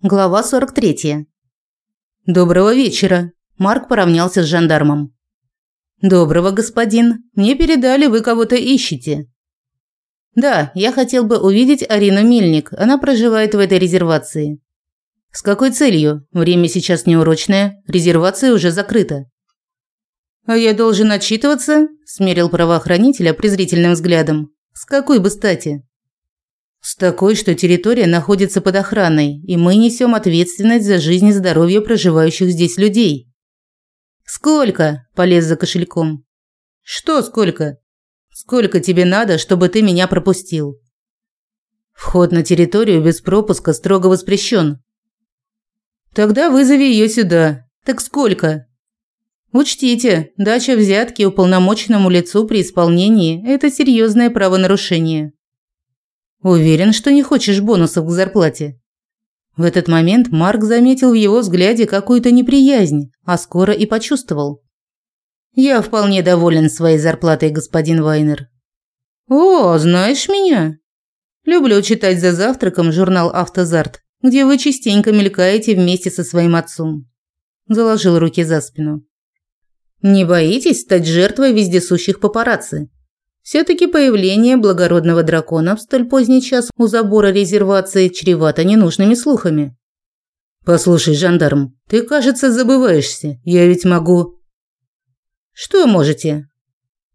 Глава 43. Доброго вечера. Марк поравнялся с жандармом. Доброго, господин. Мне передали, вы кого-то ищете. Да, я хотел бы увидеть Арину Мельник. Она проживает в этой резервации. С какой целью? Время сейчас неурочное, резервация уже закрыта. А я должен отчитываться? смерил правоохранителя презрительным взглядом. С какой бы стати? С такой, что территория находится под охраной, и мы несем ответственность за жизнь и здоровье проживающих здесь людей. Сколько? полез за кошельком. Что сколько? Сколько тебе надо, чтобы ты меня пропустил? Вход на территорию без пропуска строго воспрещен. Тогда вызови ее сюда. Так сколько? Учтите, дача взятки уполномоченному лицу при исполнении это серьезное правонарушение. Уверен, что не хочешь бонусов к зарплате. В этот момент Марк заметил в его взгляде какую-то неприязнь, а скоро и почувствовал. Я вполне доволен своей зарплатой, господин Вайнер. О, знаешь меня? Люблю читать за завтраком журнал Автозарт, где вы частенько мелькаете вместе со своим отцом. Заложил руки за спину. Не боитесь стать жертвой вездесущих папарацци? Все-таки появление благородного дракона в столь поздний час у забора резервации чревато ненужными слухами. «Послушай, жандарм, ты, кажется, забываешься. Я ведь могу...» «Что можете?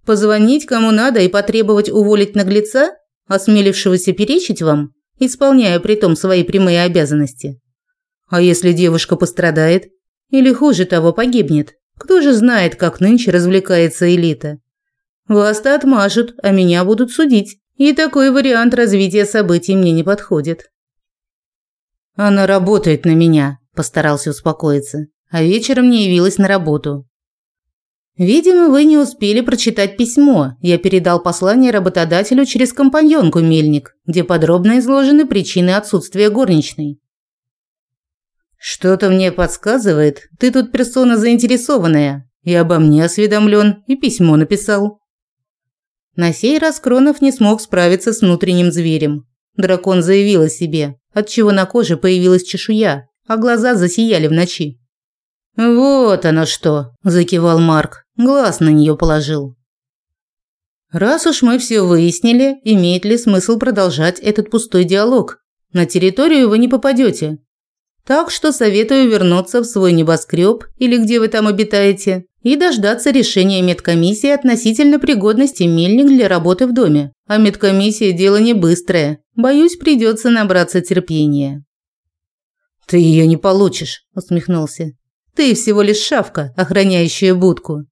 Позвонить кому надо и потребовать уволить наглеца, осмелившегося перечить вам, исполняя при том свои прямые обязанности? А если девушка пострадает? Или хуже того, погибнет? Кто же знает, как нынче развлекается элита?» Вас-то отмажут, а меня будут судить. И такой вариант развития событий мне не подходит. Она работает на меня, постарался успокоиться, а вечером не явилась на работу. Видимо, вы не успели прочитать письмо. Я передал послание работодателю через компаньонку Мельник, где подробно изложены причины отсутствия горничной. Что-то мне подсказывает, ты тут персона заинтересованная. И обо мне осведомлен, и письмо написал. На сей раз Кронов не смог справиться с внутренним зверем. Дракон заявил о себе, отчего на коже появилась чешуя, а глаза засияли в ночи. «Вот оно что!» – закивал Марк, глаз на нее положил. «Раз уж мы все выяснили, имеет ли смысл продолжать этот пустой диалог? На территорию вы не попадете. Так что советую вернуться в свой небоскреб или где вы там обитаете и дождаться решения медкомиссии относительно пригодности мельник для работы в доме. А медкомиссия дело не быстрое. Боюсь, придется набраться терпения. Ты ее не получишь, усмехнулся. Ты всего лишь шавка, охраняющая будку.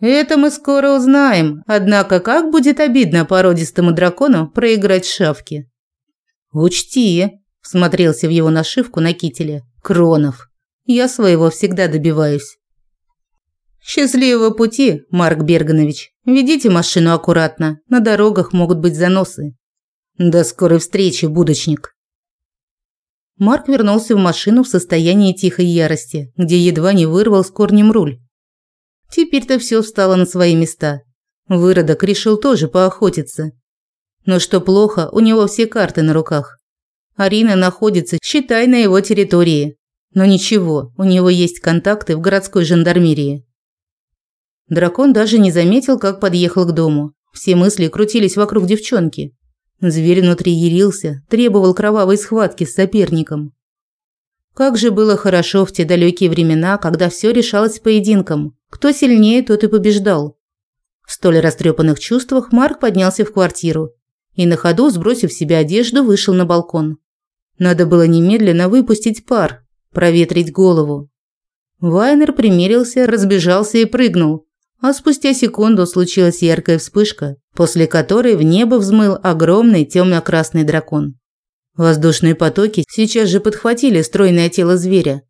Это мы скоро узнаем. Однако как будет обидно породистому дракону проиграть шавки. Учти, всмотрелся в его нашивку на кителе. Кронов. Я своего всегда добиваюсь. Счастливого пути, Марк Берганович. Ведите машину аккуратно. На дорогах могут быть заносы. До скорой встречи, будочник. Марк вернулся в машину в состоянии тихой ярости, где едва не вырвал с корнем руль. Теперь-то все встало на свои места. Выродок решил тоже поохотиться. Но что плохо, у него все карты на руках. Арина находится, считай, на его территории. Но ничего, у него есть контакты в городской жандармерии. Дракон даже не заметил, как подъехал к дому. Все мысли крутились вокруг девчонки. Зверь внутри ярился, требовал кровавой схватки с соперником. Как же было хорошо в те далекие времена, когда все решалось поединком. Кто сильнее, тот и побеждал. В столь растрепанных чувствах Марк поднялся в квартиру и на ходу, сбросив себе одежду, вышел на балкон. Надо было немедленно выпустить пар, проветрить голову. Вайнер примерился, разбежался и прыгнул, а спустя секунду случилась яркая вспышка, после которой в небо взмыл огромный темно-красный дракон. Воздушные потоки сейчас же подхватили стройное тело зверя.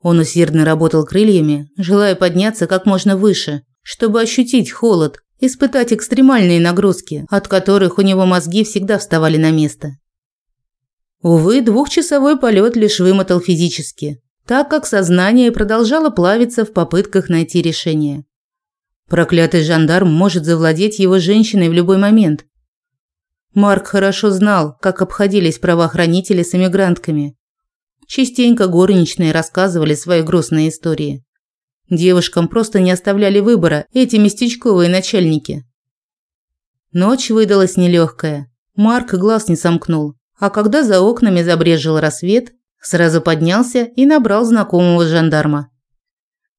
Он усердно работал крыльями, желая подняться как можно выше, чтобы ощутить холод, испытать экстремальные нагрузки, от которых у него мозги всегда вставали на место. Увы, двухчасовой полет лишь вымотал физически, так как сознание продолжало плавиться в попытках найти решение. Проклятый жандарм может завладеть его женщиной в любой момент. Марк хорошо знал, как обходились правоохранители с эмигрантками. частенько горничные рассказывали свои грустные истории. Девушкам просто не оставляли выбора эти местечковые начальники. Ночь выдалась нелегкая. Марк глаз не сомкнул, а когда за окнами забрежил рассвет, сразу поднялся и набрал знакомого жандарма.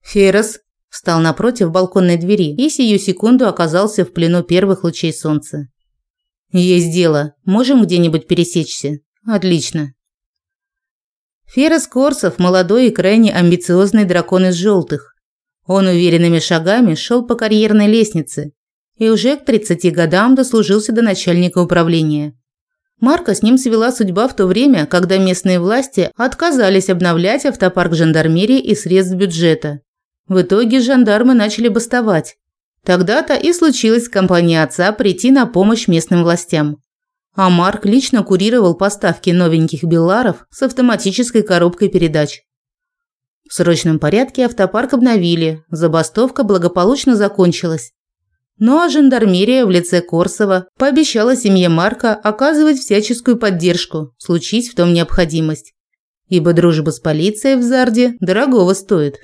Ферос встал напротив балконной двери и сию секунду оказался в плену первых лучей солнца. Есть дело. Можем где-нибудь пересечься. Отлично. Ферос Корсов молодой и крайне амбициозный дракон из желтых. Он уверенными шагами шел по карьерной лестнице и уже к 30 годам дослужился до начальника управления. Марка с ним свела судьба в то время, когда местные власти отказались обновлять автопарк жандармерии и средств бюджета. В итоге жандармы начали бастовать. Тогда-то и случилось компании отца прийти на помощь местным властям. А Марк лично курировал поставки новеньких Белларов с автоматической коробкой передач. В срочном порядке автопарк обновили, забастовка благополучно закончилась. Ну а жандармерия в лице Корсова пообещала семье Марка оказывать всяческую поддержку, случись в том необходимость. Ибо дружба с полицией в Зарде дорогого стоит.